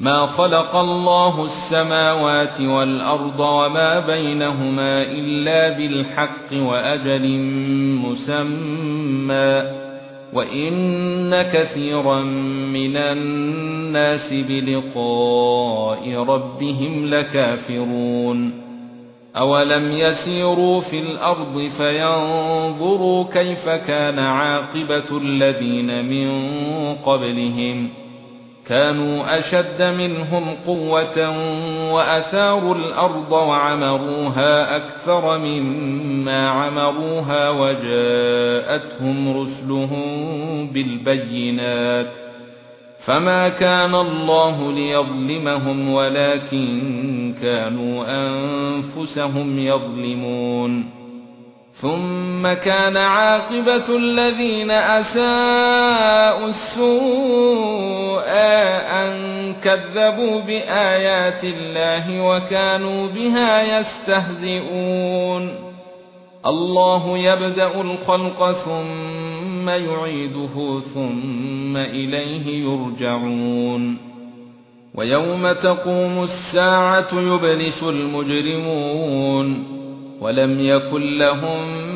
ما خلق الله السماوات والأرض وما بينهما إلا بالحق وأجل مسمى. وإن كثيرا من الناس بلقاء ربهم لكافرون. أولم يسيروا في الأرض فينظروا كيف كان عاقبة الذين من قبلهم. كانوا أشد منهم قوة وأثاروا الأرض وعمروها أكثر مما عمروها وجاءتهم رسلهم بالبينات فما كان الله ليظلمهم ولكن كانوا أنفسهم يظلمون ثُمَّ كَانَ عَاقِبَةُ الَّذِينَ أَسَاءُوا السُّوءَ أَن كَذَّبُوا بِآيَاتِ اللَّهِ وَكَانُوا بِهَا يَسْتَهْزِئُونَ. اللَّهُ يَبْدَأُ الْخَلْقَ ثُمَّ يُعِيدُهُ ثُمَّ إِلَيْهِ يُرْجَعُونَ. وَيَوْمَ تَقُومُ السَّاعَةُ يُبْلِسُ الْمُجْرِمُونَ. ولم يكن لهم